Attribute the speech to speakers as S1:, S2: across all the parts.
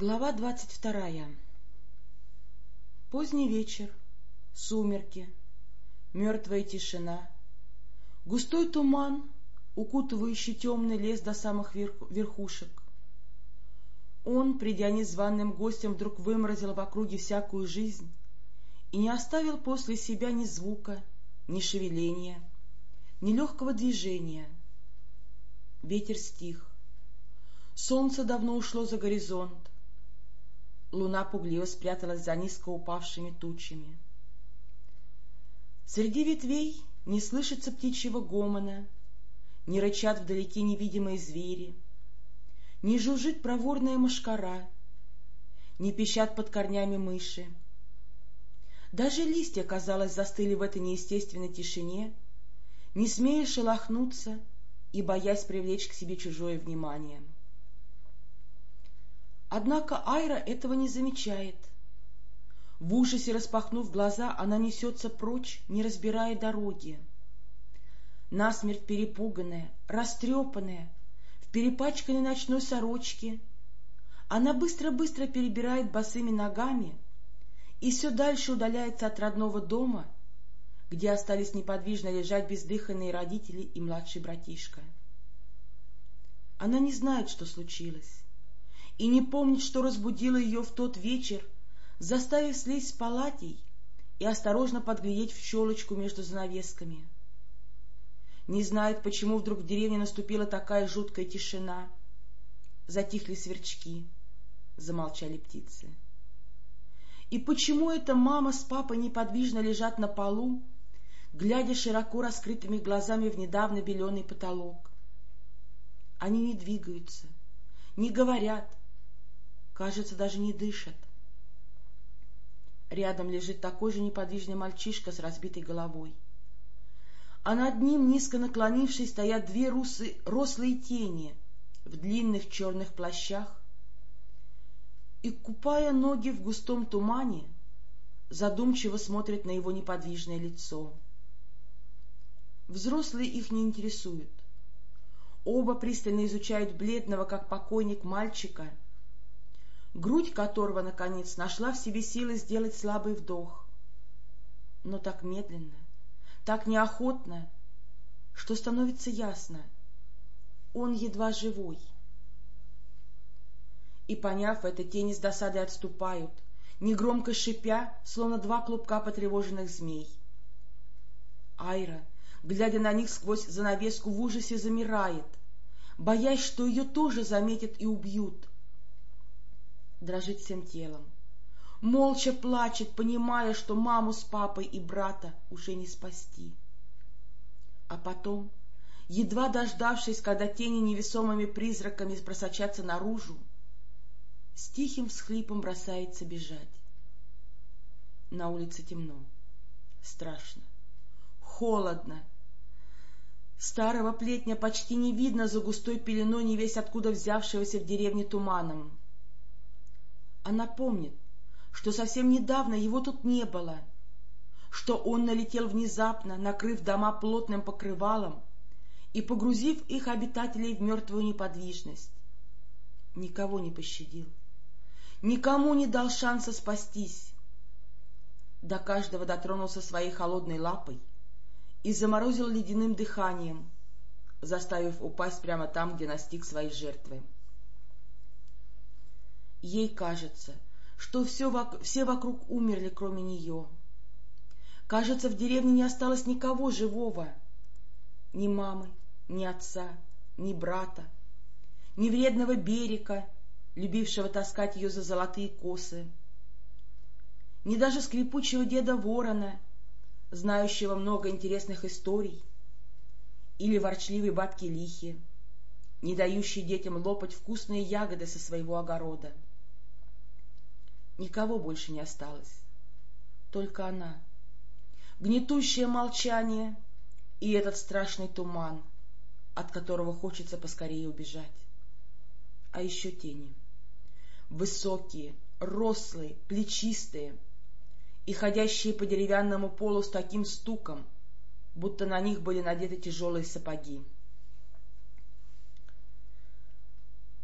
S1: Глава двадцать вторая Поздний вечер, сумерки, мертвая тишина, густой туман, укутывающий темный лес до самых верхушек. Он, придя незваным гостем, вдруг выморозил в округе всякую жизнь и не оставил после себя ни звука, ни шевеления, ни легкого движения. Ветер стих. Солнце давно ушло за горизонт. Луна пугливо спряталась за низко упавшими тучами. Среди ветвей не слышится птичьего гомона, не рычат вдалеке невидимые звери, не жужжит проворная мошкара, не пищат под корнями мыши. Даже листья, казалось, застыли в этой неестественной тишине, не смея шелохнуться и боясь привлечь к себе чужое внимание. — Однако Айра этого не замечает. В ужасе распахнув глаза, она несется прочь, не разбирая дороги. Насмерть перепуганная, растрепанная, в перепачканной ночной сорочке, она быстро-быстро перебирает босыми ногами и все дальше удаляется от родного дома, где остались неподвижно лежать бездыханные родители и младший братишка. Она не знает, что случилось и не помнит, что разбудило ее в тот вечер, заставив слезть с палатей и осторожно подглядеть в щелочку между занавесками. Не знает, почему вдруг в деревне наступила такая жуткая тишина. Затихли сверчки, замолчали птицы. И почему эта мама с папой неподвижно лежат на полу, глядя широко раскрытыми глазами в недавно беленый потолок? Они не двигаются, не говорят, кажется, даже не дышат. Рядом лежит такой же неподвижный мальчишка с разбитой головой. А над ним, низко наклонившись, стоят две русы, рослые тени в длинных черных плащах и, купая ноги в густом тумане, задумчиво смотрят на его неподвижное лицо. Взрослые их не интересуют. Оба пристально изучают бледного, как покойник, мальчика — грудь которого, наконец, нашла в себе силы сделать слабый вдох. Но так медленно, так неохотно, что становится ясно — он едва живой. И, поняв это, тени с досадой отступают, негромко шипя, словно два клубка потревоженных змей. Айра, глядя на них сквозь занавеску, в ужасе замирает, боясь, что ее тоже заметят и убьют — дрожит всем телом. Молча плачет, понимая, что маму с папой и брата уже не спасти. А потом, едва дождавшись, когда тени невесомыми призраками просочатся наружу, с тихим всхлипом бросается бежать. На улице темно, страшно, холодно. Старого плетня почти не видно за густой пеленой не весь откуда взявшегося в деревне туманом. Она помнит, что совсем недавно его тут не было, что он налетел внезапно, накрыв дома плотным покрывалом и погрузив их обитателей в мертвую неподвижность. Никого не пощадил, никому не дал шанса спастись. До каждого дотронулся своей холодной лапой и заморозил ледяным дыханием, заставив упасть прямо там, где настиг своей жертвы. Ей кажется, что все, все вокруг умерли, кроме нее. Кажется, в деревне не осталось никого живого. Ни мамы, ни отца, ни брата, ни вредного берега, любившего таскать ее за золотые косы, ни даже скрипучего деда Ворона, знающего много интересных историй, или ворчливой бабки Лихи, не дающей детям лопать вкусные ягоды со своего огорода. Никого больше не осталось. Только она. Гнетущее молчание и этот страшный туман, от которого хочется поскорее убежать. А еще тени. Высокие, рослые, плечистые и ходящие по деревянному полу с таким стуком, будто на них были надеты тяжелые сапоги.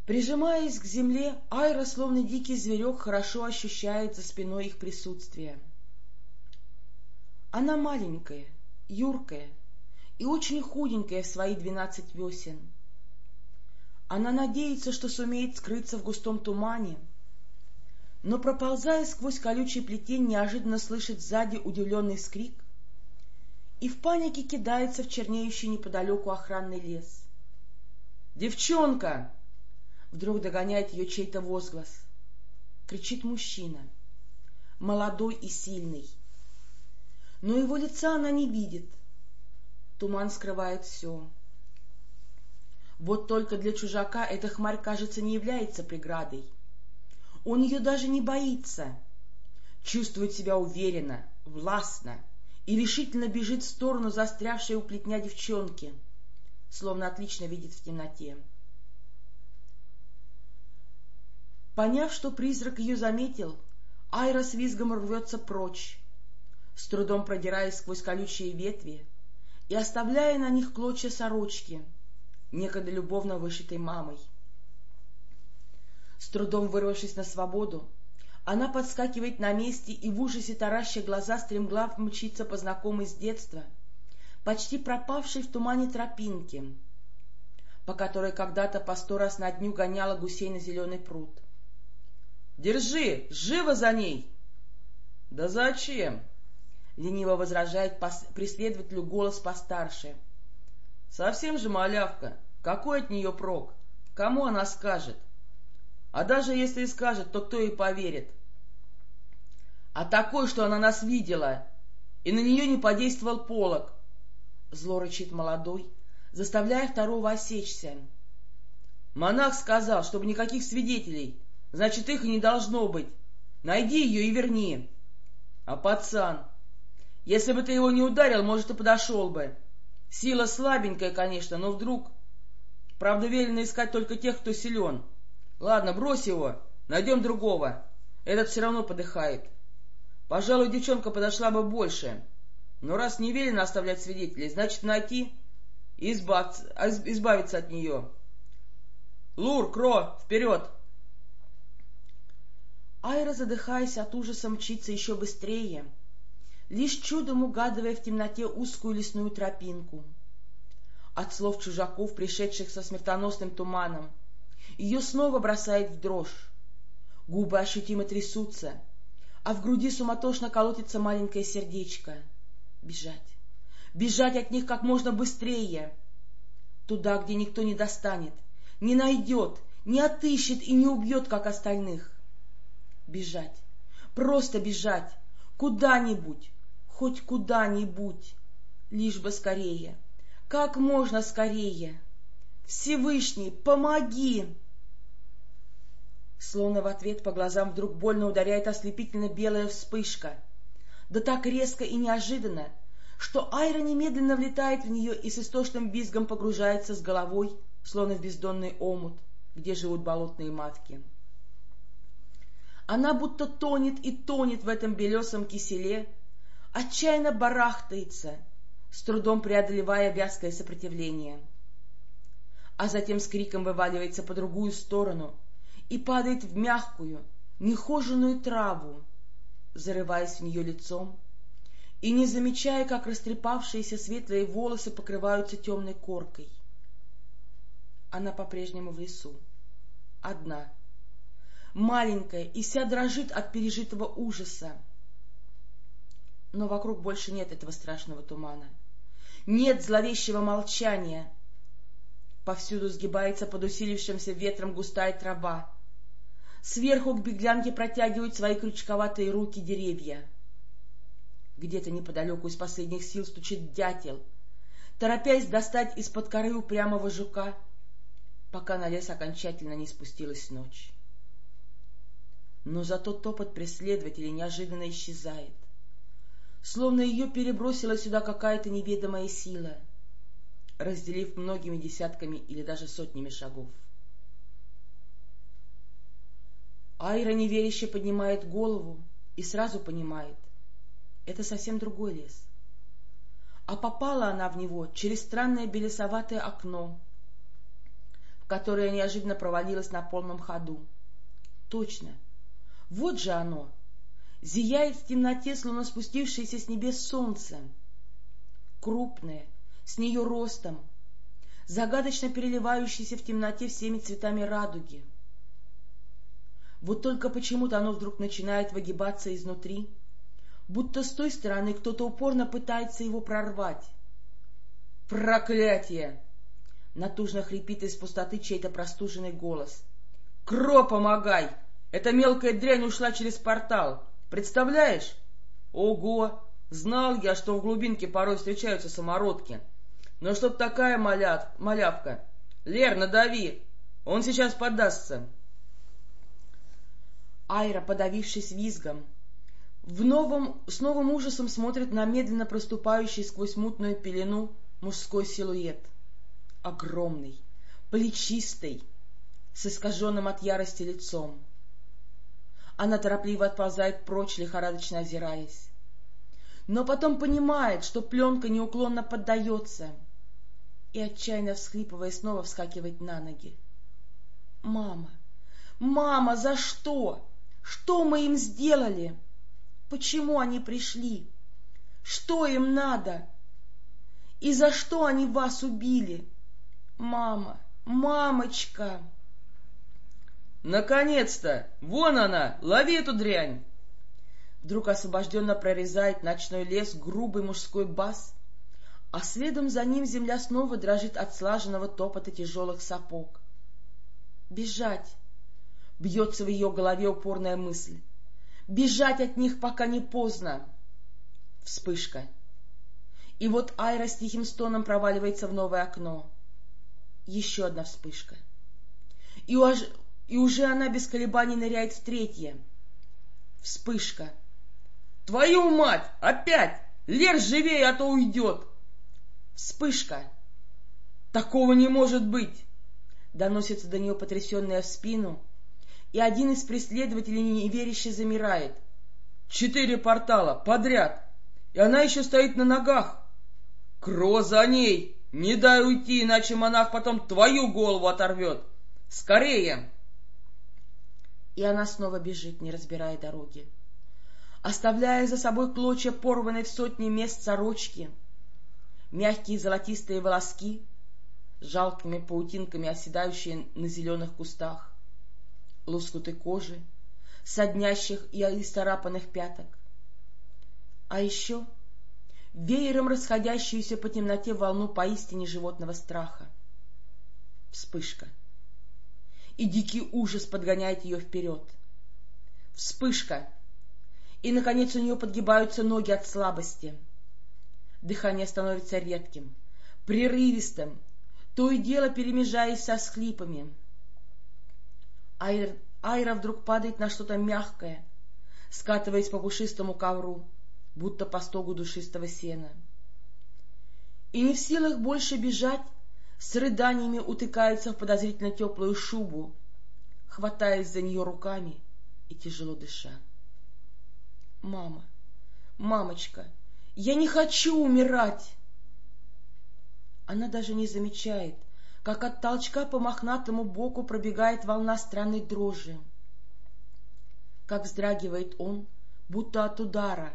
S1: Прижимаясь к земле, Айра, словно дикий зверек, хорошо ощущает за спиной их присутствие. Она маленькая, юркая и очень худенькая в свои двенадцать весен. Она надеется, что сумеет скрыться в густом тумане, но, проползая сквозь колючий плетень, неожиданно слышит сзади удивленный скрик и в панике кидается в чернеющий неподалеку охранный лес. «Девчонка!» Вдруг догоняет ее чей-то возглас. Кричит мужчина, молодой и сильный. Но его лица она не видит. Туман скрывает все. Вот только для чужака эта хмарь, кажется, не является преградой. Он ее даже не боится. Чувствует себя уверенно, властно и решительно бежит в сторону застрявшей у плетня девчонки, словно отлично видит в темноте. Поняв, что призрак ее заметил, Айра с визгом рвется прочь, с трудом продираясь сквозь колючие ветви и оставляя на них клочья сорочки, некогда любовно вышитой мамой. С трудом вырвавшись на свободу, она подскакивает на месте и в ужасе тараща глаза стремглав мчится по знакомой с детства, почти пропавшей в тумане тропинке, по которой когда-то по сто раз на дню гоняла гусей на зеленый пруд. Держи, живо за ней! — Да зачем? — лениво возражает преследователю голос постарше. — Совсем же малявка. Какой от нее прок? Кому она скажет? А даже если и скажет, то кто ей поверит? А такой, что она нас видела, и на нее не подействовал полог. Зло рычит молодой, заставляя второго осечься. Монах сказал, чтобы никаких свидетелей, Значит, их и не должно быть. Найди ее и верни. А пацан? Если бы ты его не ударил, может, и подошел бы. Сила слабенькая, конечно, но вдруг... Правда, велено искать только тех, кто силен. Ладно, брось его, найдем другого. Этот все равно подыхает. Пожалуй, девчонка подошла бы больше. Но раз не велено оставлять свидетелей, значит, найти и избавиться, избавиться от нее. Лур, Кро, вперед! Айра, задыхаясь от ужаса, мчится еще быстрее, лишь чудом угадывая в темноте узкую лесную тропинку. От слов чужаков, пришедших со смертоносным туманом, ее снова бросает в дрожь. Губы ощутимо трясутся, а в груди суматошно колотится маленькое сердечко. Бежать, бежать от них как можно быстрее, туда, где никто не достанет, не найдет, не отыщет и не убьет, как остальных. Бежать, просто бежать, куда-нибудь, хоть куда-нибудь, лишь бы скорее, как можно скорее. Всевышний, помоги! Словно в ответ по глазам вдруг больно ударяет ослепительно белая вспышка. Да так резко и неожиданно, что Айра немедленно влетает в нее и с истошным визгом погружается с головой, словно в бездонный омут, где живут болотные матки. Она будто тонет и тонет в этом белесом киселе, отчаянно барахтается, с трудом преодолевая вязкое сопротивление. А затем с криком вываливается по другую сторону и падает в мягкую, нехоженную траву, зарываясь в нее лицом и не замечая, как растрепавшиеся светлые волосы покрываются темной коркой. Она по-прежнему в лесу, одна — маленькая и вся дрожит от пережитого ужаса. Но вокруг больше нет этого страшного тумана. Нет зловещего молчания. Повсюду сгибается под усилившимся ветром густая трава. Сверху к беглянке протягивают свои крючковатые руки деревья. Где-то неподалеку из последних сил стучит дятел, торопясь достать из-под коры упрямого жука, пока на лес окончательно не спустилась ночь но зато топот преследователей неожиданно исчезает. Словно ее перебросила сюда какая-то неведомая сила, разделив многими десятками или даже сотнями шагов. Айра неверяще поднимает голову и сразу понимает — это совсем другой лес. А попала она в него через странное белесоватое окно, в которое неожиданно провалилось на полном ходу. Точно. Вот же оно. Зияет в темноте, словно спустившееся с небес солнце. Крупное, с нее ростом, загадочно переливающееся в темноте всеми цветами радуги. Вот только почему-то оно вдруг начинает выгибаться изнутри, будто с той стороны кто-то упорно пытается его прорвать. «Проклятие!» — натужно хрипит из пустоты чей-то простуженный голос. «Кро, помогай! Эта мелкая дрянь ушла через портал. Представляешь? Ого! Знал я, что в глубинке порой встречаются самородки. Но чтоб такая маля... малявка... Лер, надави! Он сейчас подастся!» Айра, подавившись визгом, в новом, с новым ужасом смотрит на медленно проступающий сквозь мутную пелену мужской силуэт огромный, плечистый, с искаженным от ярости лицом. Она торопливо отползает прочь, лихорадочно озираясь. Но потом понимает, что пленка неуклонно поддается, и, отчаянно всхлипывая, снова вскакивает на ноги. «Мама! Мама, за что? Что мы им сделали? Почему они пришли? Что им надо? И за что они вас убили?» Мама, мамочка!
S2: Наконец-то! Вон она! Лови эту дрянь!
S1: Вдруг освобожденно прорезает ночной лес грубый мужской бас, а следом за ним земля снова дрожит от слаженного топота тяжелых сапог. Бежать! Бьется в ее голове упорная мысль. Бежать от них, пока не поздно. Вспышка. И вот Айра с тихим стоном проваливается в новое окно. Еще одна вспышка. И, уж, и уже она без колебаний ныряет в третье. Вспышка.
S2: «Твою мать! Опять! Лер живее, а то уйдет!»
S1: Вспышка.
S2: «Такого не может быть!»
S1: Доносится до нее потрясенная в спину, и один из преследователей неверяще замирает.
S2: «Четыре портала подряд! И она еще стоит на ногах! Кро за ней!» Не дай уйти, иначе монах потом твою голову оторвет. Скорее!»
S1: И она снова бежит, не разбирая дороги, оставляя за собой клочья порванной в сотни мест сорочки, мягкие золотистые волоски, жалкими паутинками оседающие на зеленых кустах, лоскуты кожи, соднящих и исцарапанных пяток. А еще веером расходящуюся по темноте волну поистине животного страха. Вспышка. И дикий ужас подгоняет ее вперед. Вспышка. И, наконец, у нее подгибаются ноги от слабости. Дыхание становится редким, прерывистым, то и дело перемежаясь со схлипами. Айра, Айра вдруг падает на что-то мягкое, скатываясь по пушистому ковру, будто по стогу душистого сена. И не в силах больше бежать, с рыданиями утыкается в подозрительно теплую шубу, хватаясь за нее руками и тяжело дыша. «Мама, мамочка, я не хочу умирать!» Она даже не замечает, как от толчка по мохнатому боку пробегает волна странной дрожи, как вздрагивает он, будто от удара,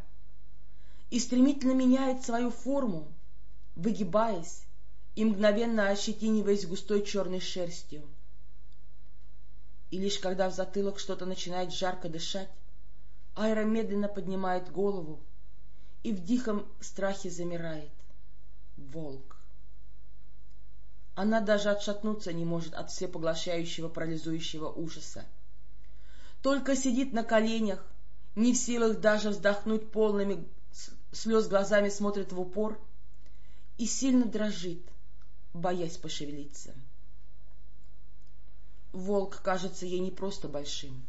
S1: и стремительно меняет свою форму, выгибаясь и мгновенно ощетиниваясь густой черной шерстью. И лишь когда в затылок что-то начинает жарко дышать, Айра медленно поднимает голову и в диком страхе замирает. Волк. Она даже отшатнуться не может от всепоглощающего парализующего ужаса. Только сидит на коленях, не в силах даже вздохнуть полными слез глазами смотрит в упор и сильно дрожит, боясь пошевелиться. Волк кажется ей не просто большим,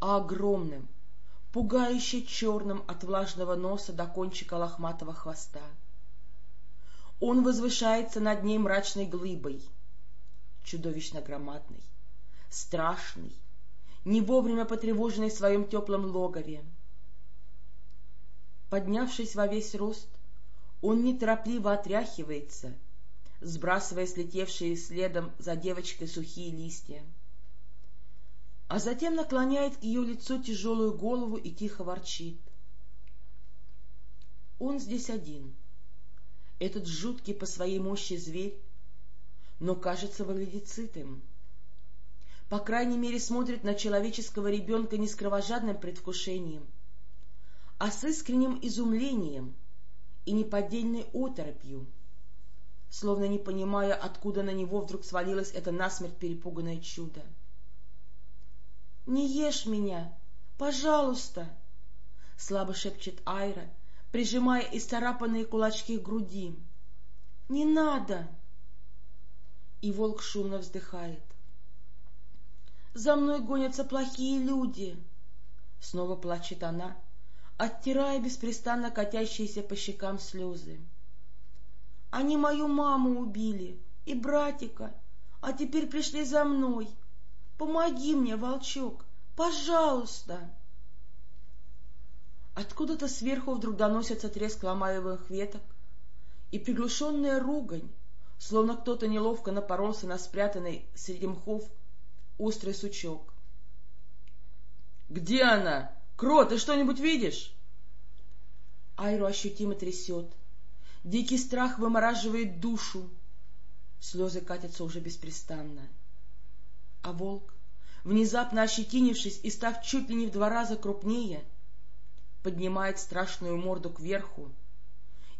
S1: а огромным, пугающе черным от влажного носа до кончика лохматого хвоста. Он возвышается над ней мрачной глыбой, чудовищно громадный, страшный, не вовремя потревоженный в своем теплом логове, Поднявшись во весь рост, он неторопливо отряхивается, сбрасывая слетевшие следом за девочкой сухие листья. А затем наклоняет к ее лицу тяжелую голову и тихо ворчит. Он здесь один. Этот жуткий по своей мощи зверь, но, кажется, выглядит. По крайней мере, смотрит на человеческого ребенка не с кровожадным предвкушением, а с искренним изумлением и неподдельной оторопью, словно не понимая, откуда на него вдруг свалилось это насмерть перепуганное чудо. — Не ешь меня, пожалуйста! — слабо шепчет Айра, прижимая исцарапанные кулачки к груди. — Не надо! И волк шумно вздыхает. — За мной гонятся плохие люди! — снова плачет она, оттирая беспрестанно катящиеся по щекам слезы. — Они мою маму убили и братика, а теперь пришли за мной. Помоги мне, волчок, пожалуйста! Откуда-то сверху вдруг доносится треск ломаемых веток и приглушенная ругань, словно кто-то неловко напоролся на спрятанный среди мхов острый сучок. — Где она? Кро, ты что-нибудь видишь? Айру ощутимо трясет. Дикий страх вымораживает душу. Слезы катятся уже беспрестанно. А волк, внезапно ощетинившись и став чуть ли не в два раза крупнее, поднимает страшную морду кверху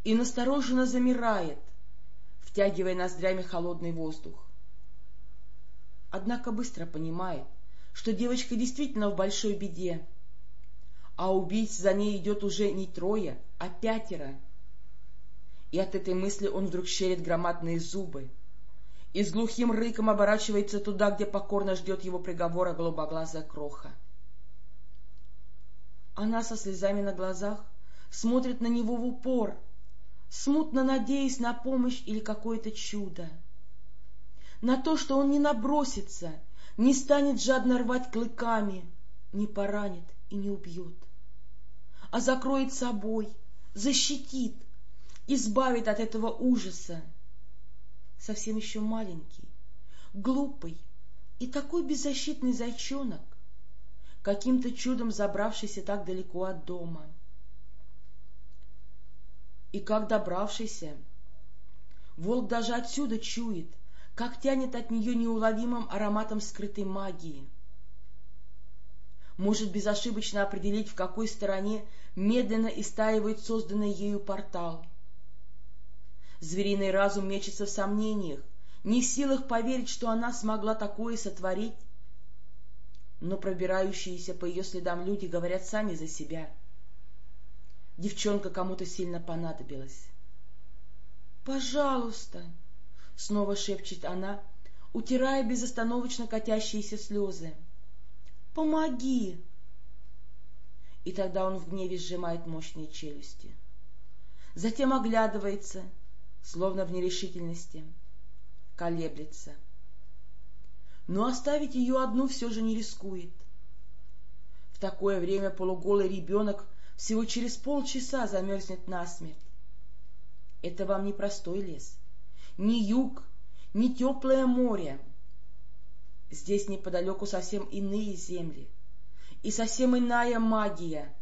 S1: и настороженно замирает, втягивая ноздрями холодный воздух. Однако быстро понимает, что девочка действительно в большой беде, а убийц за ней идет уже не трое, а пятеро. И от этой мысли он вдруг щерит громадные зубы и с глухим рыком оборачивается туда, где покорно ждет его приговора голубоглазая кроха. Она со слезами на глазах смотрит на него в упор, смутно надеясь на помощь или какое-то чудо. На то, что он не набросится, не станет жадно рвать клыками, не поранит и не убьет, а закроет собой, защитит, избавит от этого ужаса. Совсем еще маленький, глупый и такой беззащитный зайчонок, каким-то чудом забравшийся так далеко от дома. И как добравшийся, волк даже отсюда чует, как тянет от нее неуловимым ароматом скрытой магии. Может безошибочно определить, в какой стороне медленно истаивает созданный ею портал. Звериный разум мечется в сомнениях, не в силах поверить, что она смогла такое сотворить, но пробирающиеся по ее следам люди говорят сами за себя. Девчонка кому-то сильно понадобилась. «Пожалуйста!» — снова шепчет она, утирая безостановочно катящиеся слезы. «Помоги!» И тогда он в гневе сжимает мощные челюсти. Затем оглядывается, словно в нерешительности, колеблется — но оставить ее одну все же не рискует. В такое время полуголый ребенок всего через полчаса замерзнет насмерть. Это вам не простой лес, не юг, не теплое море. Здесь неподалеку совсем иные земли и совсем иная магия.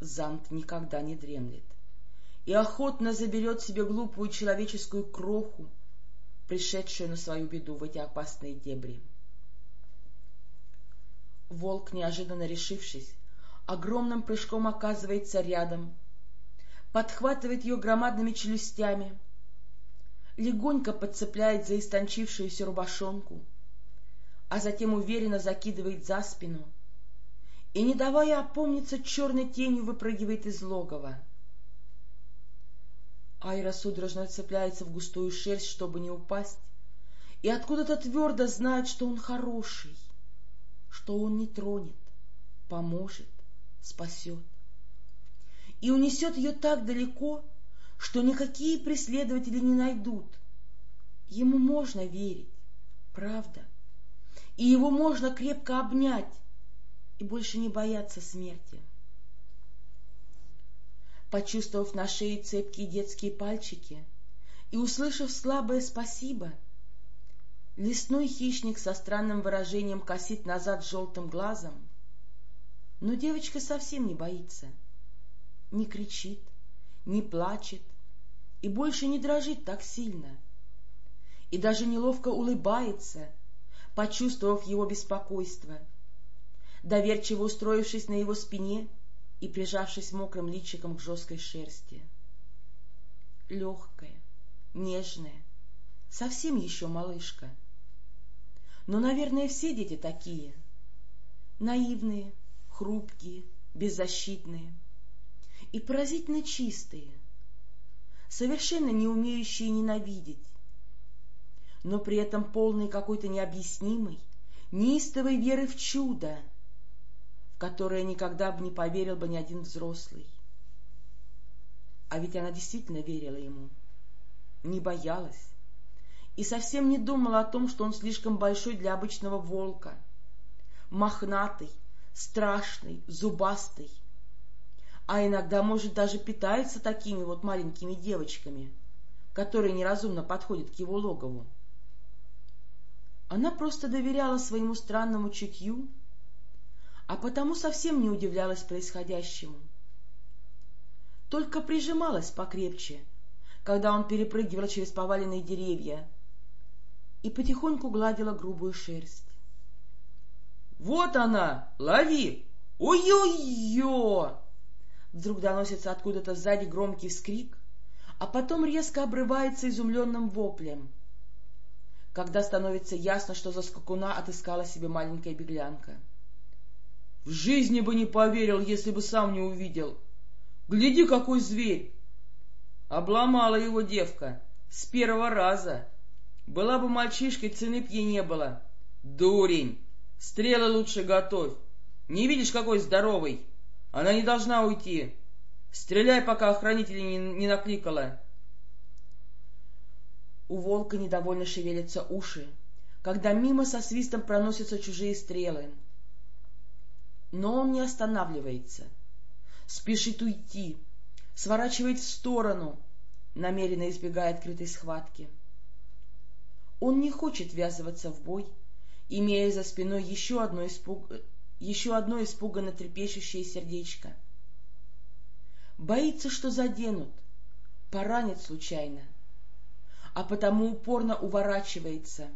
S1: Зант никогда не дремлет и охотно заберет себе глупую человеческую кроху, пришедшую на свою беду в эти опасные дебри. Волк, неожиданно решившись, огромным прыжком оказывается рядом, подхватывает ее громадными челюстями, легонько подцепляет за истончившуюся рубашонку, а затем уверенно закидывает за спину и, не давая опомниться, черной тенью выпрыгивает из логова — Айра судорожно цепляется в густую шерсть, чтобы не упасть, и откуда-то твердо знает, что он хороший, что он не тронет, поможет, спасет. И унесет ее так далеко, что никакие преследователи не найдут. Ему можно верить, правда, и его можно крепко обнять и больше не бояться смерти. Почувствовав на шее цепкие детские пальчики, и, услышав слабое «спасибо», лесной хищник со странным выражением косит назад желтым глазом, но девочка совсем не боится, не кричит, не плачет и больше не дрожит так сильно, и даже неловко улыбается, почувствовав его беспокойство, доверчиво устроившись на его спине и прижавшись мокрым личиком к жесткой шерсти. Легкая, нежная, совсем еще малышка. Но, наверное, все дети такие. Наивные, хрупкие, беззащитные и поразительно чистые, совершенно не умеющие ненавидеть, но при этом полные какой-то необъяснимой, неистовой веры в чудо, которое никогда бы не поверил бы ни один взрослый. А ведь она действительно верила ему, не боялась и совсем не думала о том, что он слишком большой для обычного волка, мохнатый, страшный, зубастый, а иногда, может, даже питается такими вот маленькими девочками, которые неразумно подходят к его логову. Она просто доверяла своему странному чутью, а потому совсем не удивлялась происходящему. Только прижималась покрепче, когда он перепрыгивал через поваленные деревья, и потихоньку гладила грубую шерсть.
S2: — Вот она! Лови! Ой-ой-ё!
S1: Вдруг доносится откуда-то сзади громкий вскрик, а потом резко обрывается изумленным воплем, когда становится ясно, что за скакуна отыскала себе маленькая беглянка.
S2: — В жизни бы не поверил, если бы сам не увидел. Гляди, какой зверь! Обломала его девка с первого раза. Была бы мальчишкой, цены б ей не было. Дурень! Стрелы лучше готовь. Не видишь, какой здоровый? Она не должна уйти. Стреляй, пока охранители не, не накликала.
S1: У волка недовольно шевелятся уши, когда мимо со свистом проносятся чужие стрелы. Но он не останавливается. Спешит уйти, сворачивает в сторону, намеренно избегая открытой схватки. Он не хочет ввязываться в бой, имея за спиной еще одно, испуг... еще одно испуганно трепещущее сердечко. Боится, что заденут, поранят случайно, а потому упорно уворачивается.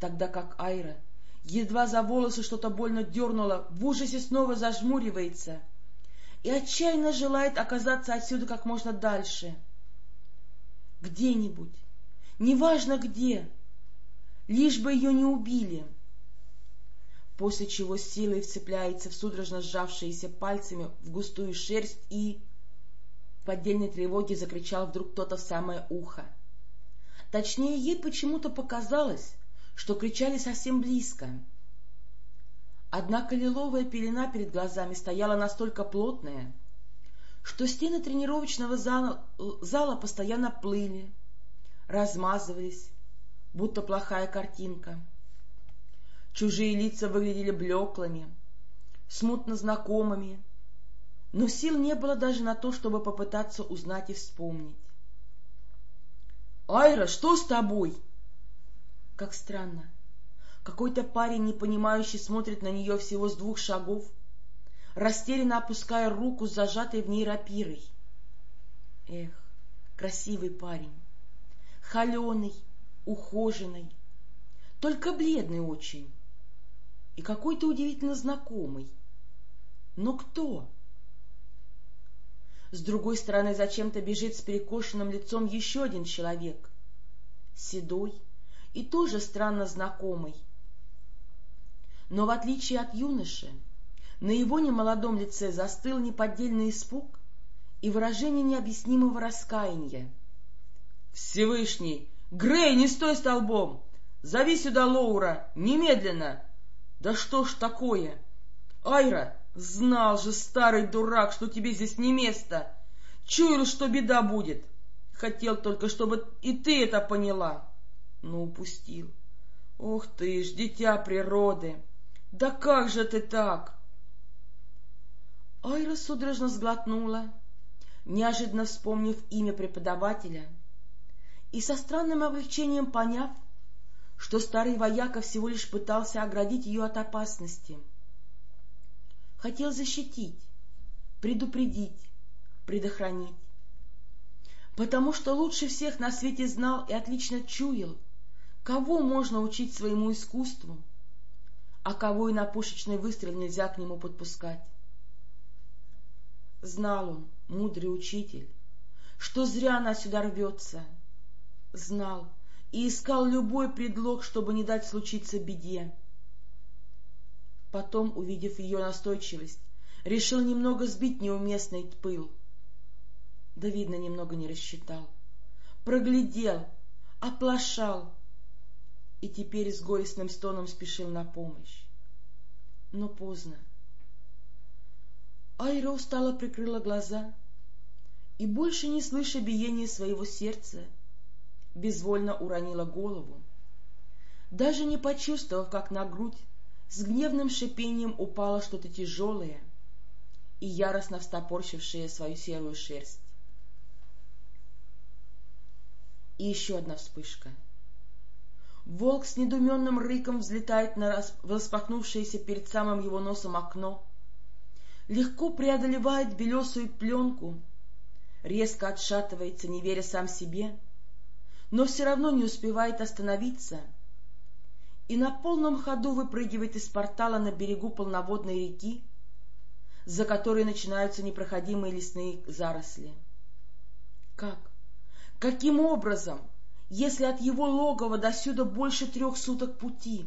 S1: Тогда как Айра, едва за волосы что-то больно дернула, в ужасе снова зажмуривается и отчаянно желает оказаться отсюда как можно дальше. Где-нибудь, неважно где, лишь бы ее не убили. После чего силой вцепляется в судорожно сжавшиеся пальцами в густую шерсть и... В отдельной тревоге закричал вдруг кто-то в самое ухо. Точнее, ей почему-то показалось, что кричали совсем близко. Однако лиловая пелена перед глазами стояла настолько плотная, что стены тренировочного зала, зала постоянно плыли, размазывались, будто плохая картинка. Чужие лица выглядели блеклыми, смутно знакомыми, но сил не было даже на то, чтобы попытаться узнать и вспомнить. — Айра, что с тобой? Как странно. Какой-то парень, не понимающий, смотрит на нее всего с двух шагов, растерянно опуская руку с зажатой в ней рапирой. Эх, красивый парень холеный, ухоженный, только бледный очень и какой-то удивительно знакомый. Но кто? С другой стороны, зачем-то бежит с перекошенным лицом еще один человек, седой и тоже странно знакомый. Но в отличие от юноши, на его немолодом лице застыл неподдельный испуг и выражение необъяснимого раскаяния.
S2: Всевышний! Грей, не стой столбом! Зови сюда Лоура! Немедленно! Да что ж такое? Айра, знал же старый дурак, что тебе здесь не место! Чуял, что беда будет! Хотел только, чтобы и ты это поняла! Но упустил. Ух ты ж, дитя природы! Да как же ты так?
S1: Айра судорожно сглотнула, неожиданно вспомнив имя преподавателя и со странным облегчением поняв, что старый вояка всего лишь пытался оградить ее от опасности. Хотел защитить, предупредить, предохранить. Потому что лучше всех на свете знал и отлично чуял, кого можно учить своему искусству, а кого и на пушечный выстрел нельзя к нему подпускать. Знал он, мудрый учитель, что зря она сюда рвется. Знал и искал любой предлог, чтобы не дать случиться беде. Потом, увидев ее настойчивость, решил немного сбить неуместный пыл. Да, видно, немного не рассчитал. Проглядел, оплошал, и теперь с горестным стоном спешил на помощь. Но поздно. Айра устало прикрыла глаза и, больше не слыша биения своего сердца, безвольно уронила голову, даже не почувствовав, как на грудь с гневным шипением упало что-то тяжелое и яростно встопорщившее свою серую шерсть. И еще одна вспышка — Волк с недуменным рыком взлетает на распахнувшееся перед самым его носом окно, легко преодолевает белесую пленку, резко отшатывается, не веря сам себе, но все равно не успевает остановиться и на полном ходу выпрыгивает из портала на берегу полноводной реки, за которой начинаются непроходимые лесные заросли. Как? Каким образом? Если от его логова до сюда больше трех суток пути?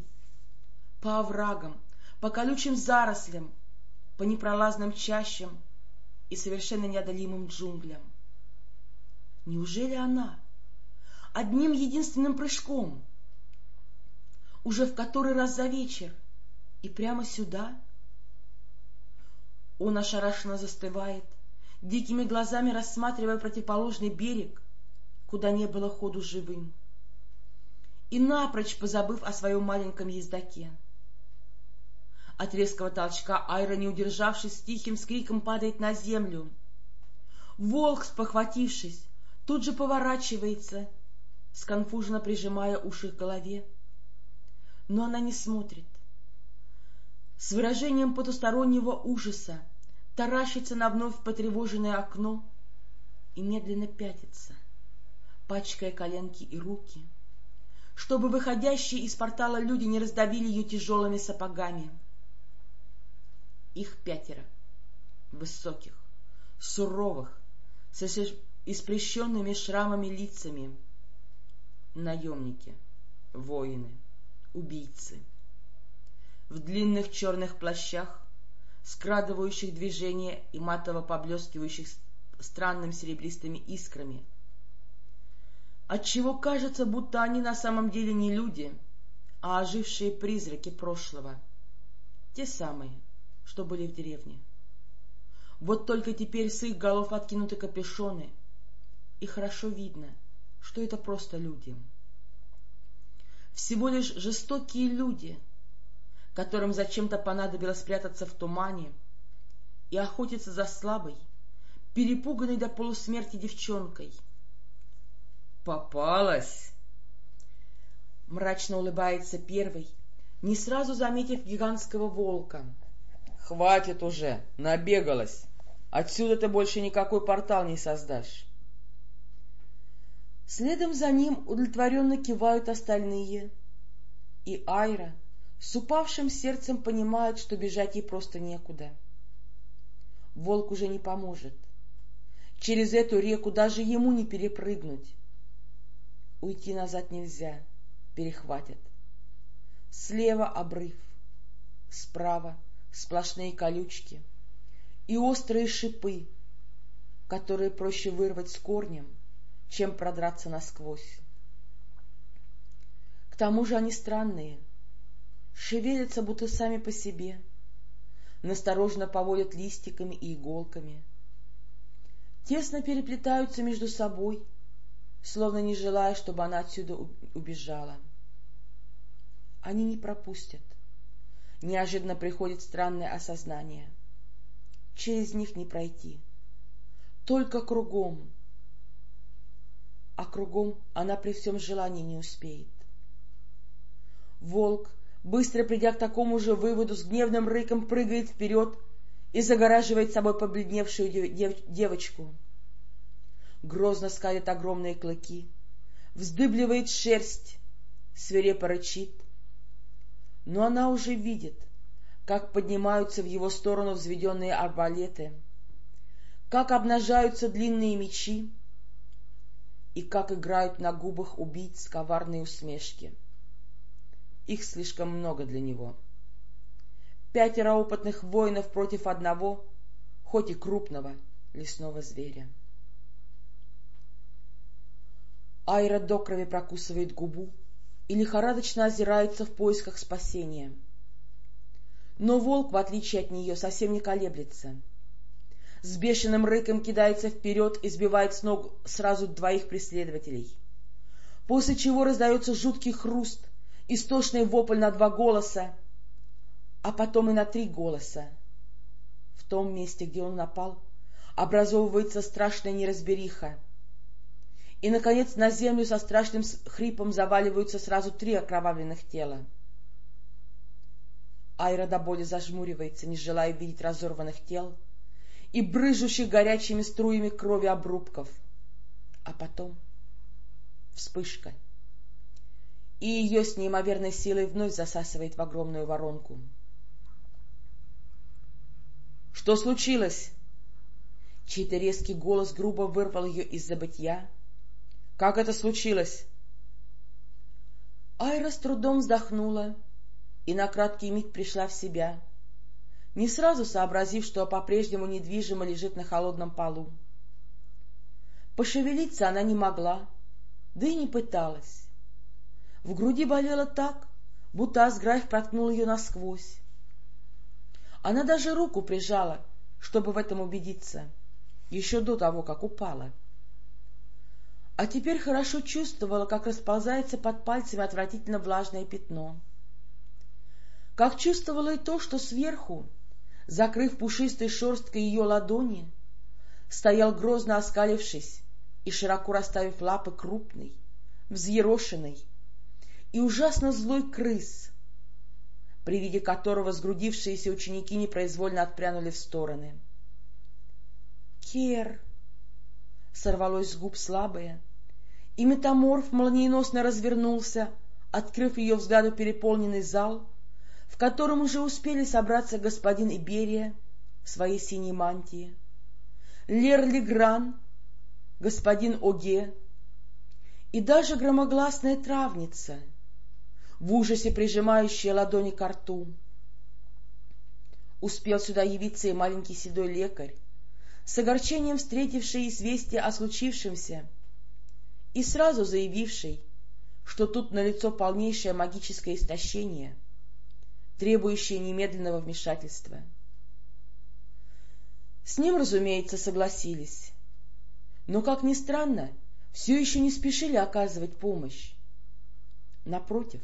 S1: По оврагам, по колючим зарослям, по непролазным чащам и совершенно неодолимым джунглям. Неужели она одним единственным прыжком, уже в который раз за вечер, и прямо сюда? Он ошарашенно застывает, дикими глазами рассматривая противоположный берег, куда не было ходу живым, и напрочь позабыв о своем маленьком ездаке. От резкого толчка Айра, не удержавшись, тихим скриком падает на землю. Волк, спохватившись, тут же поворачивается, сконфуженно прижимая уши к голове. Но она не смотрит. С выражением потустороннего ужаса таращится на вновь потревоженное окно и медленно пятится пачкая коленки и руки, чтобы выходящие из портала люди не раздавили ее тяжелыми сапогами. Их пятеро, высоких, суровых, с испрещенными шрамами лицами, наемники, воины, убийцы, в длинных черных плащах, скрадывающих движения и матово поблескивающих странным серебристыми искрами — отчего кажется, будто они на самом деле не люди, а ожившие призраки прошлого, те самые, что были в деревне. Вот только теперь с их голов откинуты капюшоны, и хорошо видно, что это просто люди. Всего лишь жестокие люди, которым зачем-то понадобилось спрятаться в тумане и охотиться за слабой, перепуганной до полусмерти девчонкой —
S2: Попалась!
S1: Мрачно улыбается первый, не сразу заметив гигантского волка.
S2: Хватит уже, набегалась. Отсюда ты больше никакой портал не создашь.
S1: Следом за ним удовлетворенно кивают остальные. И Айра с упавшим сердцем понимает, что бежать ей просто некуда. Волк уже не поможет. Через эту реку даже ему не перепрыгнуть. Уйти назад нельзя, перехватят. Слева обрыв, справа сплошные колючки и острые шипы, которые проще вырвать с корнем, чем продраться насквозь. К тому же они странные, шевелятся будто сами по себе, насторожно поводят листиками и иголками, тесно переплетаются между собой словно не желая, чтобы она отсюда убежала. Они не пропустят. Неожиданно приходит странное осознание. Через них не пройти. только кругом. А кругом она при всем желании не успеет. Волк, быстро придя к такому же выводу, с гневным рыком прыгает вперед и загораживает собой побледневшую дев девочку. Грозно скалит огромные клыки, вздыбливает шерсть, свирепо рычит. Но она уже видит, как поднимаются в его сторону взведенные арбалеты, как обнажаются длинные мечи и как играют на губах убийц коварные усмешки. Их слишком много для него. Пятеро опытных воинов против одного, хоть и крупного, лесного зверя. Айра до крови прокусывает губу и лихорадочно озирается в поисках спасения. Но волк, в отличие от нее, совсем не колеблется. С бешеным рыком кидается вперед и сбивает с ног сразу двоих преследователей. После чего раздается жуткий хруст, истошный вопль на два голоса, а потом и на три голоса. В том месте, где он напал, образовывается страшная неразбериха. И, наконец, на землю со страшным хрипом заваливаются сразу три окровавленных тела. Айра до боли зажмуривается, не желая видеть разорванных тел и брыжущих горячими струями крови обрубков. А потом вспышка — и ее с неимоверной силой вновь засасывает в огромную воронку. «Что случилось?» Чей-то резкий голос грубо вырвал ее из забытья. «Как это случилось?» Айра с трудом вздохнула и на краткий миг пришла в себя, не сразу сообразив, что по-прежнему недвижимо лежит на холодном полу. Пошевелиться она не могла, да и не пыталась. В груди болело так, будто Асграф проткнул ее насквозь. Она даже руку прижала, чтобы в этом убедиться, еще до того, как упала. А теперь хорошо чувствовала, как расползается под пальцами отвратительно влажное пятно. Как чувствовала и то, что сверху, закрыв пушистой шерсткой ее ладони, стоял грозно оскалившись и широко расставив лапы крупный, взъерошенный, и ужасно злой крыс, при виде которого сгрудившиеся ученики непроизвольно отпрянули в стороны. «Кер!» — сорвалось с губ слабое, и метаморф молниеносно развернулся, открыв ее взгляду переполненный зал, в котором уже успели собраться господин Иберия в своей синей мантии, Лер Легран, господин Оге и даже громогласная травница — в ужасе прижимающая ладони к рту. Успел сюда явиться и маленький седой лекарь, с огорчением встретивший известие о случившемся и сразу заявивший, что тут налицо полнейшее магическое истощение, требующее немедленного вмешательства. С ним, разумеется, согласились, но, как ни странно, все еще не спешили оказывать помощь. Напротив,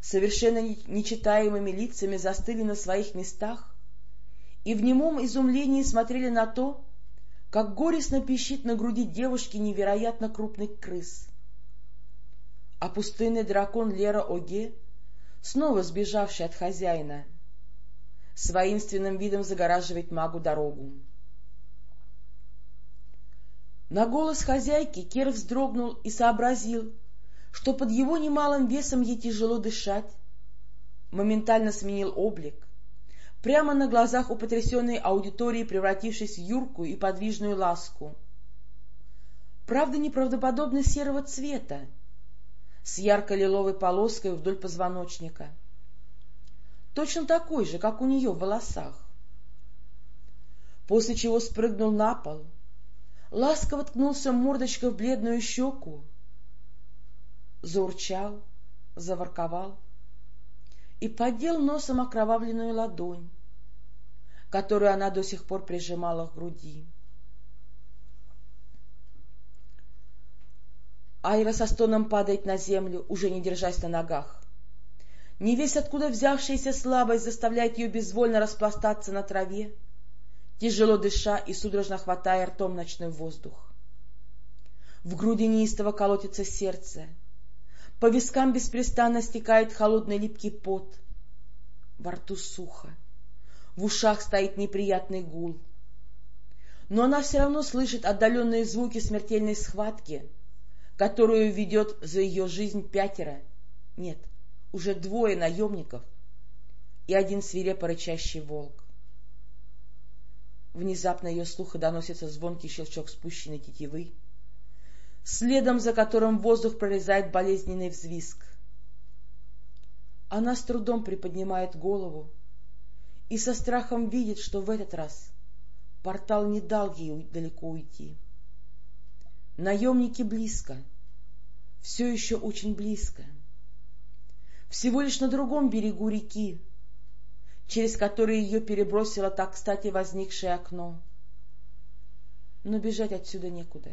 S1: совершенно нечитаемыми лицами застыли на своих местах и в немом изумлении смотрели на то, как горестно пищит на груди девушки невероятно крупный крыс. А пустынный дракон Лера Оге, снова сбежавший от хозяина, с воинственным видом загораживает магу дорогу. На голос хозяйки Кер вздрогнул и сообразил, что под его немалым весом ей тяжело дышать, моментально сменил облик, прямо на глазах у потрясенной аудитории превратившись в юркую и подвижную ласку. Правда, неправдоподобно серого цвета, с ярко-лиловой полоской вдоль позвоночника. Точно такой же, как у нее в волосах. После чего спрыгнул на пол, ласково ткнулся мордочкой в бледную щеку, заурчал, заворковал и поддел носом окровавленную ладонь, которую она до сих пор прижимала к груди. Айра со стоном падает на землю, уже не держась на ногах. Не весь откуда взявшаяся слабость заставляет ее безвольно распластаться на траве, тяжело дыша и судорожно хватая ртом ночной воздух. В груди неистово колотится сердце, по вискам беспрестанно стекает холодный липкий пот, во рту сухо, в ушах стоит неприятный гул. Но она все равно слышит отдаленные звуки смертельной схватки, которую ведет за ее жизнь пятеро, нет, уже двое наемников и один свирепо рычащий волк. Внезапно ее слуха доносится звонкий щелчок спущенной тетивы, следом за которым воздух прорезает болезненный взвизг. Она с трудом приподнимает голову и со страхом видит, что в этот раз портал не дал ей далеко уйти. Наемники близко, все еще очень близко. Всего лишь на другом берегу реки, через который ее перебросило так кстати возникшее окно. Но бежать отсюда некуда.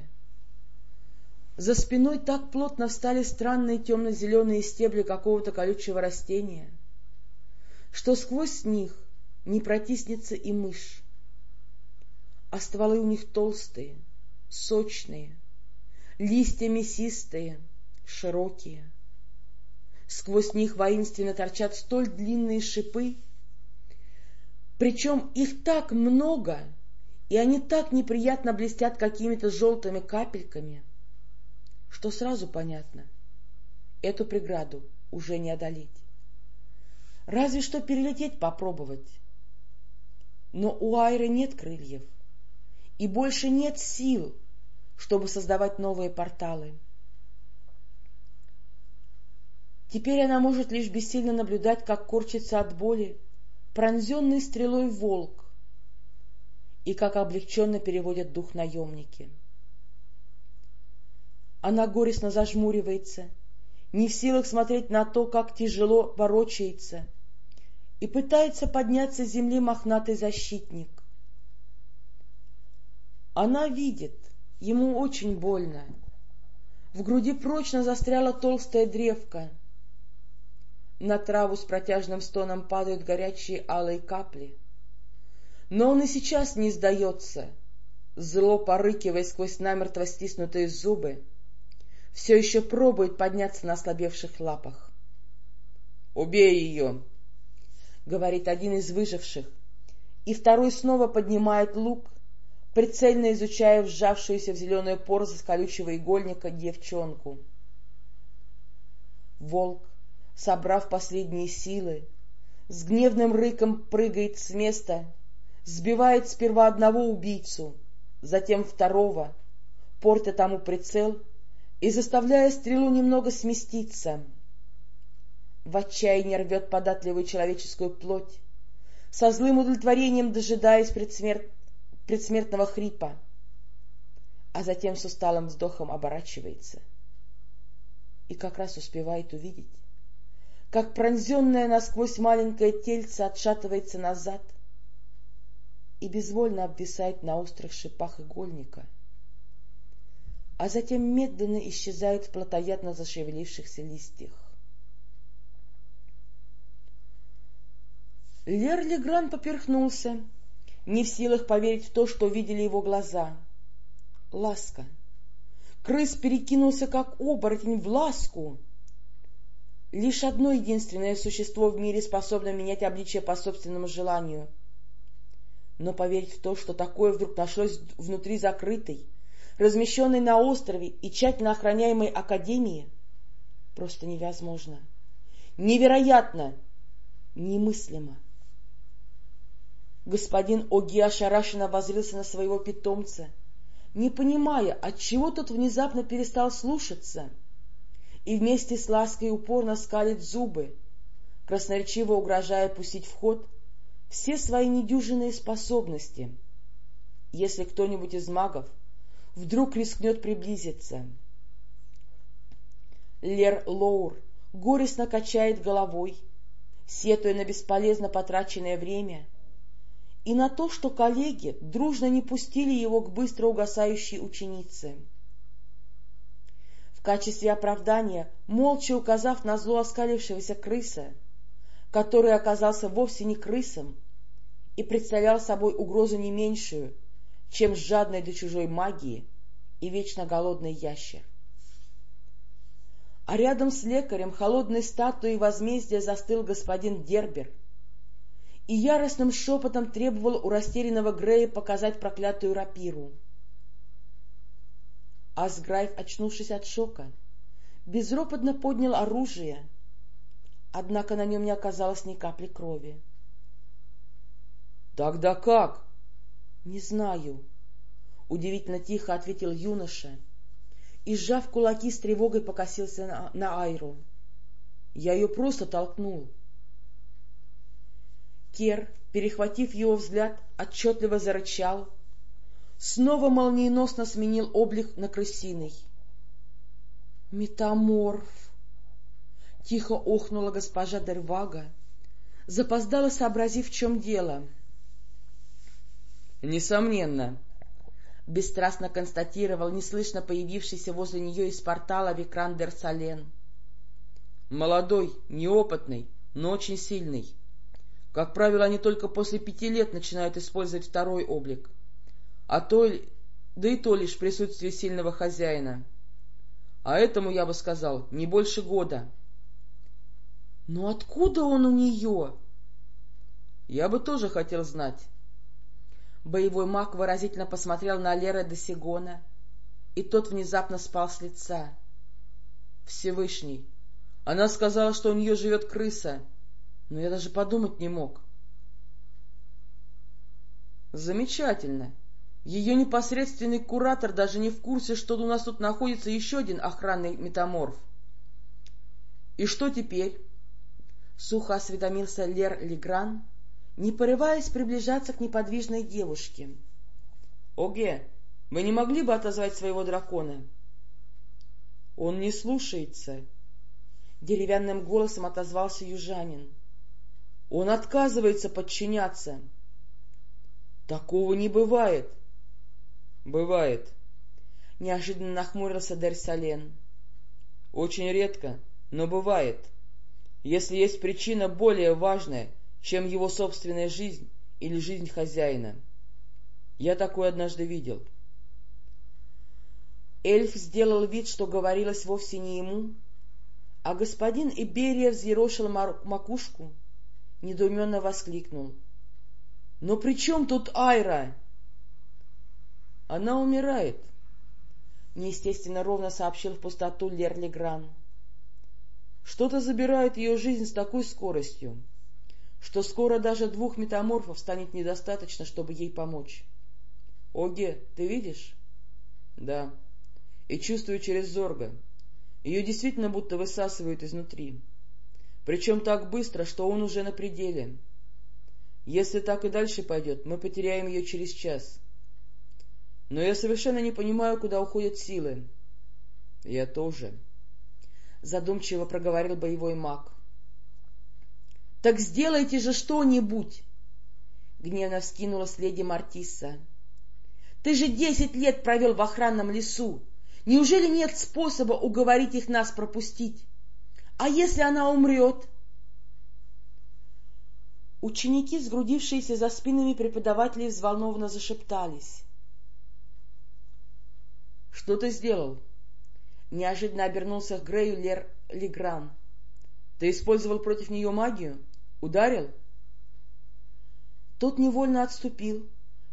S1: За спиной так плотно встали странные темно-зеленые стебли какого-то колючего растения, что сквозь них не протиснется и мышь. А стволы у них толстые, сочные, листья мясистые, широкие. Сквозь них воинственно торчат столь длинные шипы, причем их так много, и они так неприятно блестят какими-то желтыми капельками, что сразу понятно, эту преграду уже не одолеть. Разве что перелететь попробовать. Но у Айры нет крыльев, и больше нет сил, чтобы создавать новые порталы. Теперь она может лишь бессильно наблюдать, как корчится от боли пронзенный стрелой волк и как облегченно переводят дух наемники. Она горестно зажмуривается, не в силах смотреть на то, как тяжело ворочается, и пытается подняться с земли мохнатый защитник. Она видит, ему очень больно. В груди прочно застряла толстая древка — на траву с протяжным стоном падают горячие алые капли. Но он и сейчас не сдается, зло порыкивая сквозь намертво стиснутые зубы, все еще пробует подняться на ослабевших лапах. «Убей ее!» — говорит один из выживших, и второй снова поднимает лук, прицельно изучая вжавшуюся в зеленую порзу с колючего игольника девчонку. Волк собрав последние силы, с гневным рыком прыгает с места, сбивает сперва одного убийцу, затем второго, портя тому прицел и заставляя стрелу немного сместиться. В отчаянии рвет податливую человеческую плоть, со злым удовлетворением дожидаясь предсмер... предсмертного хрипа, а затем с усталым вздохом оборачивается и как раз успевает увидеть, как пронзенное насквозь маленькое тельце отшатывается назад и безвольно обвисает на острых шипах игольника, а затем медленно исчезает в плотоядно зашевелившихся листьях. Лер Легран поперхнулся, не в силах поверить в то, что видели его глаза. Ласка. Крыс перекинулся, как оборотень, в ласку — Лишь одно единственное существо в мире способно менять обличие по собственному желанию. Но поверить в то, что такое вдруг нашлось внутри закрытой, размещенной на острове и тщательно охраняемой академии, просто невозможно. Невероятно! Немыслимо! Господин Оги ошарашенно возрился на своего питомца, не понимая, отчего тот внезапно перестал слушаться — и вместе с лаской упорно скалит зубы, красноречиво угрожая пустить в ход все свои недюжинные способности, если кто-нибудь из магов вдруг рискнет приблизиться. Лер Лоур горестно качает головой, сетуя на бесполезно потраченное время и на то, что коллеги дружно не пустили его к быстро угасающей ученице качестве оправдания, молча указав на зло оскалившегося крыса, который оказался вовсе не крысом и представлял собой угрозу не меньшую, чем жадный до чужой магии и вечно голодный ящер. А рядом с лекарем холодной статуей возмездия застыл господин Дербер и яростным шепотом требовал у растерянного Грея показать проклятую рапиру. Асграйв, очнувшись от шока, безропотно поднял оружие, однако на нем не оказалось ни капли крови.
S2: — Тогда как?
S1: — Не знаю, — удивительно тихо ответил юноша и, сжав кулаки, с тревогой покосился на, на Айру. Я ее просто толкнул. Кер, перехватив его взгляд, отчетливо зарычал, снова молниеносно сменил облик на крысиный. «Метаморф!» — тихо охнула госпожа Дервага, запоздала, сообразив, в чем дело.
S2: «Несомненно», —
S1: бесстрастно констатировал неслышно появившийся возле нее из портала Викран Дерсален.
S2: «Молодой, неопытный, но очень сильный. Как правило, они только после пяти лет начинают использовать второй облик а то, да и то лишь в присутствии сильного хозяина. А этому, я бы сказал, не больше года.
S1: Но откуда он у нее?
S2: Я бы тоже хотел знать.
S1: Боевой маг выразительно посмотрел на Лера Досигона, и тот внезапно спал с лица.
S2: Всевышний. Она сказала, что у нее живет крыса, но я даже подумать не мог. Замечательно. Ее непосредственный куратор даже не в курсе, что у нас тут находится еще один охранный метаморф. И что теперь? Сухо осведомился Лер Легран, не порываясь приближаться к неподвижной девушке. — Оге, вы не могли бы отозвать своего дракона? — Он не слушается. Деревянным голосом отозвался южанин. — Он отказывается подчиняться. — Такого не бывает. —— Бывает. Неожиданно нахмурился Дерсален. — Очень редко, но бывает. Если есть причина более важная, чем его собственная жизнь или жизнь хозяина. Я такое однажды видел. Эльф сделал вид, что говорилось вовсе не ему, а господин Иберия взъерошил макушку, недоуменно воскликнул. — Но при чем тут Айра? — Она умирает, — неестественно ровно сообщил в пустоту Лерли Гран. Что-то забирает ее жизнь с такой скоростью, что скоро даже двух метаморфов станет недостаточно, чтобы ей помочь. — Оге, ты видишь? — Да. И чувствую через Зорга. Ее действительно будто высасывают изнутри. Причем так быстро, что он уже на пределе. Если так и дальше пойдет, мы потеряем ее через час. — но я совершенно не понимаю, куда уходят силы. — Я тоже. Задумчиво проговорил боевой маг. — Так сделайте же что-нибудь! Гневно вскинулась леди Мартисса. — Ты же десять лет провел в охранном лесу. Неужели нет способа уговорить их нас пропустить? А если она умрет? Ученики, сгрудившиеся за спинами преподавателей, взволнованно зашептались. Что ты сделал? Неожиданно обернулся к Грею Лер Легран. Ты использовал против нее магию? Ударил? Тот невольно отступил,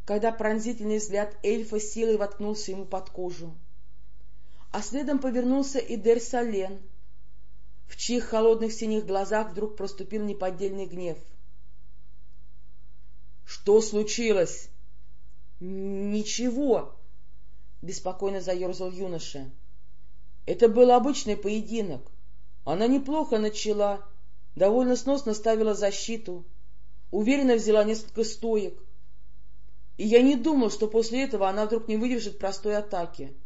S2: когда пронзительный взгляд эльфа силой воткнулся ему под кожу. А следом повернулся и Дер Сален, в чьих холодных синих глазах вдруг проступил неподдельный гнев. — Что случилось? — Ничего, — беспокойно заерзал юноша. — Это был обычный поединок. Она неплохо начала, довольно сносно ставила защиту, уверенно взяла несколько стоек. И я не думал, что после этого она вдруг не выдержит простой атаки.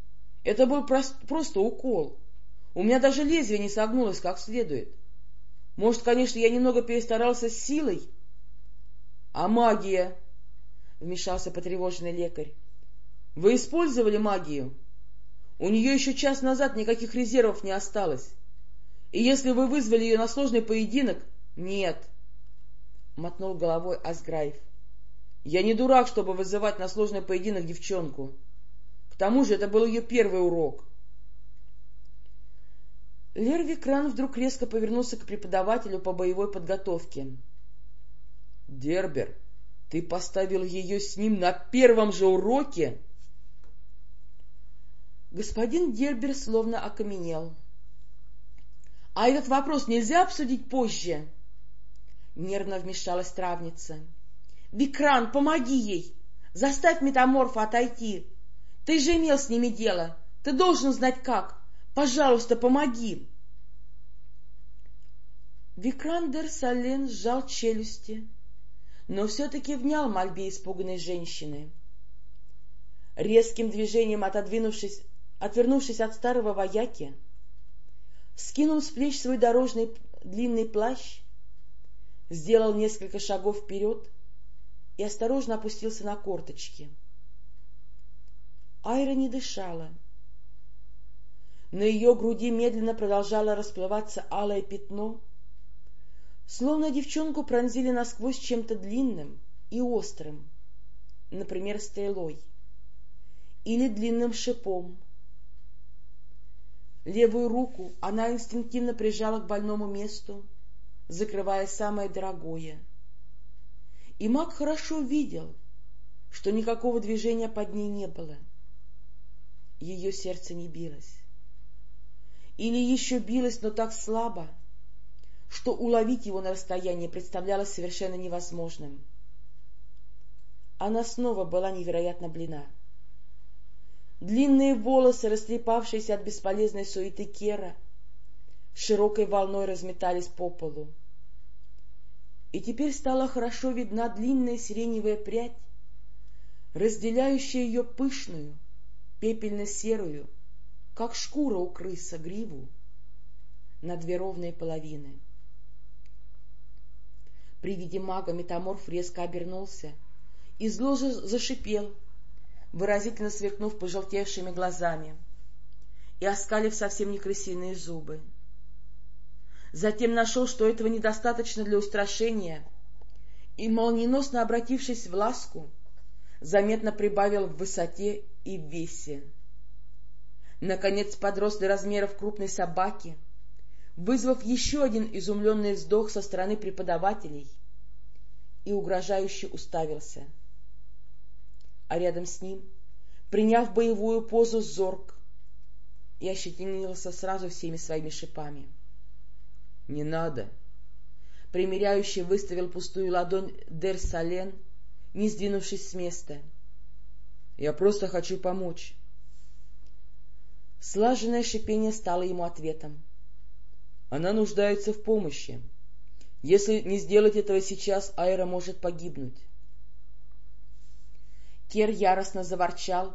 S2: Это был прост, просто укол. У меня даже лезвие не согнулось как следует. Может, конечно, я немного перестарался с силой? — А магия? — вмешался потревоженный лекарь. Вы использовали магию? У нее еще час назад никаких резервов не осталось. И если вы вызвали ее на сложный поединок... Нет. Мотнул головой Асграйв. Я не дурак, чтобы вызывать на сложный поединок девчонку. К тому же это был ее первый урок.
S1: Лерви Кран вдруг резко повернулся к преподавателю по боевой подготовке.
S2: — Дербер, ты поставил ее с ним на первом же уроке?
S1: Господин Дербер словно окаменел. — А этот вопрос нельзя обсудить позже? Нервно вмешалась травница. — Викран, помоги ей! Заставь метаморфа отойти! Ты же имел с ними дело! Ты должен знать как! Пожалуйста, помоги! Викрандер Сален сжал челюсти, но все-таки внял мольбе испуганной женщины. Резким движением отодвинувшись, отвернувшись от старого вояки, скинул с плеч свой дорожный длинный плащ, сделал несколько шагов вперед и осторожно опустился на корточки. Айра не дышала. На ее груди медленно продолжало расплываться алое пятно, словно девчонку пронзили насквозь чем-то длинным и острым, например, стрелой или длинным шипом. Левую руку она инстинктивно прижала к больному месту, закрывая самое дорогое. И маг хорошо видел, что никакого движения под ней не было. Ее сердце не билось. Или еще билось, но так слабо, что уловить его на расстоянии представлялось совершенно невозможным. Она снова была невероятно блина. Длинные волосы, растрепавшиеся от бесполезной суеты Кера, широкой волной разметались по полу. И теперь стала хорошо видна длинная сиреневая прядь, разделяющая ее пышную, пепельно-серую, как шкура у крыса, гриву на две ровные половины. При виде мага метаморф резко обернулся и зло зашипел, выразительно сверкнув пожелтевшими глазами и оскалив совсем не крысиные зубы. Затем нашел, что этого недостаточно для устрашения, и, молниеносно обратившись в ласку, заметно прибавил в высоте и в весе. Наконец подрос до размеров крупной собаки — вызвав еще один изумленный вздох со стороны преподавателей, и угрожающе уставился. А рядом с ним, приняв боевую позу, зорк и ощетинился сразу всеми своими шипами. — Не надо! Примеряющий выставил пустую ладонь Дер Сален, не сдвинувшись с места. — Я просто хочу помочь. Слаженное шипение стало ему ответом. Она нуждается в помощи. Если не сделать этого сейчас, Айра может погибнуть. Кер яростно заворчал,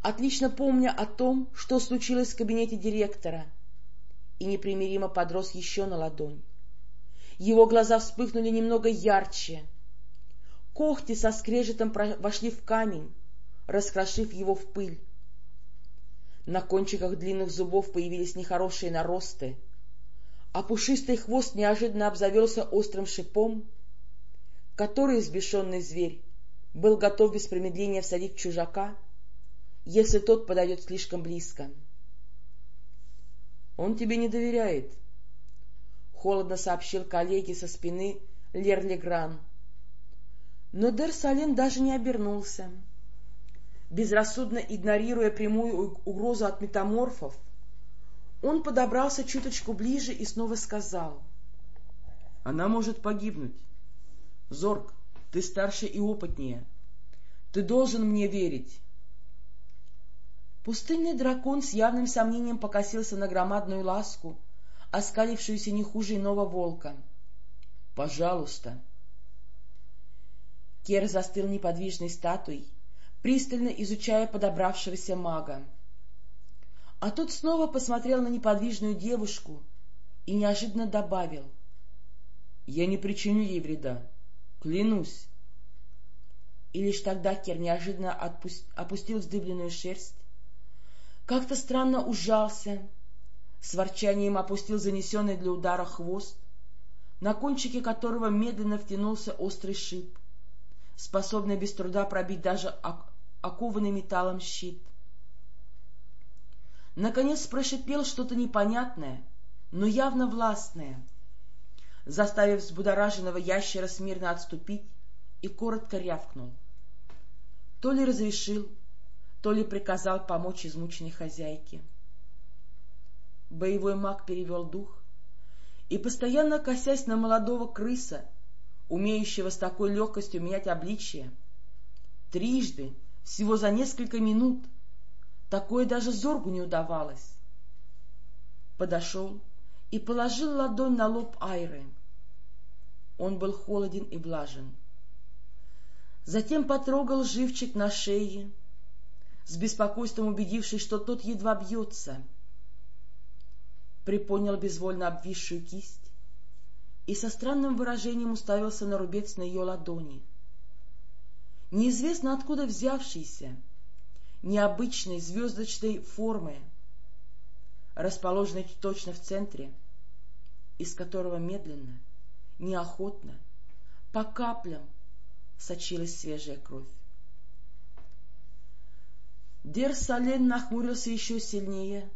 S1: отлично помня о том, что случилось в кабинете директора, и непримиримо подрос еще на ладонь. Его глаза вспыхнули немного ярче. Когти со скрежетом вошли в камень, раскрошив его в пыль. На кончиках длинных зубов появились нехорошие наросты — а пушистый хвост неожиданно обзавелся острым шипом, который взбешенный зверь был готов без промедления всадить чужака, если тот подойдет слишком близко. — Он тебе не доверяет, — холодно сообщил коллеге со спины Лерлигран. Но Дерсален даже не обернулся. Безрассудно игнорируя прямую угрозу от метаморфов, он подобрался чуточку ближе и снова сказал. — Она может погибнуть. Зорг, ты старше и опытнее. Ты должен мне верить. Пустынный дракон с явным сомнением покосился на громадную ласку, оскалившуюся не хуже иного волка. — Пожалуйста. Кер застыл неподвижной статуей, пристально изучая подобравшегося мага. А тот снова посмотрел на неподвижную девушку и неожиданно добавил. — Я не причиню ей вреда. Клянусь. И лишь тогда Кер неожиданно отпуст... опустил вздыбленную шерсть, как-то странно ужался, с ворчанием опустил занесенный для удара хвост, на кончике которого медленно втянулся острый шип, способный без труда пробить даже окованный металлом щит. Наконец прошипел что-то непонятное, но явно властное, заставив взбудораженного ящера смирно отступить, и коротко рявкнул. То ли разрешил, то ли приказал помочь измученной хозяйке. Боевой маг перевел дух и, постоянно косясь на молодого крыса, умеющего с такой легкостью менять обличие, трижды, всего за несколько минут, такое даже Зоргу не удавалось, подошел и положил ладонь на лоб Айры. Он был холоден и влажен. Затем потрогал живчик на шее, с беспокойством убедившись, что тот едва бьется. Приподнял безвольно обвисшую кисть и со странным выражением уставился на рубец на ее ладони. Неизвестно откуда взявшийся, необычной звездочной формы, расположенной точно в центре, из которого медленно, неохотно, по каплям сочилась свежая кровь. Дер Сален нахмурился еще сильнее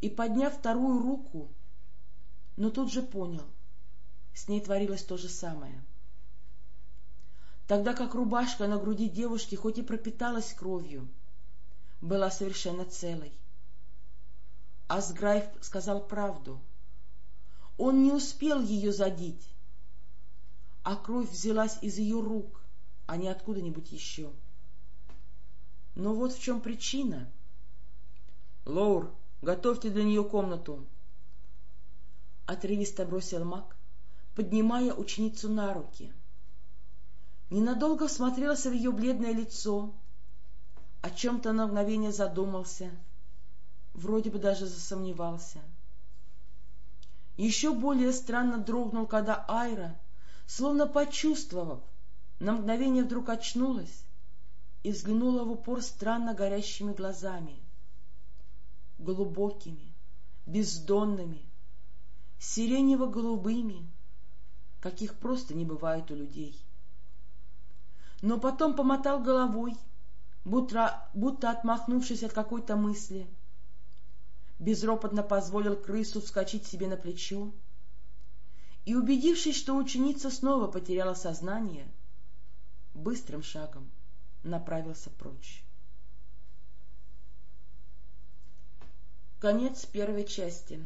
S1: и, подняв вторую руку, но тут же понял, с ней творилось то же самое. Тогда как рубашка на груди девушки хоть и пропиталась кровью, была совершенно целой. Асграйф сказал правду. Он не успел ее задеть, а кровь взялась из ее рук, а не откуда-нибудь еще. Но вот в чем причина. — Лоур, готовьте для нее комнату. Отрывисто бросил маг, поднимая ученицу на руки. Ненадолго всмотрелся в ее бледное лицо, о чем-то на мгновение задумался, вроде бы даже засомневался. Еще более странно дрогнул, когда Айра словно почувствовав, на мгновение вдруг очнулась и взглянула в упор странно горящими глазами, глубокими, бездонными, сиренево-голубыми, каких просто не бывает у людей. Но потом помотал головой, будто, будто отмахнувшись от какой-то мысли, безропотно позволил крысу вскочить себе на плечо и, убедившись, что ученица снова потеряла сознание, быстрым шагом направился прочь. Конец первой части.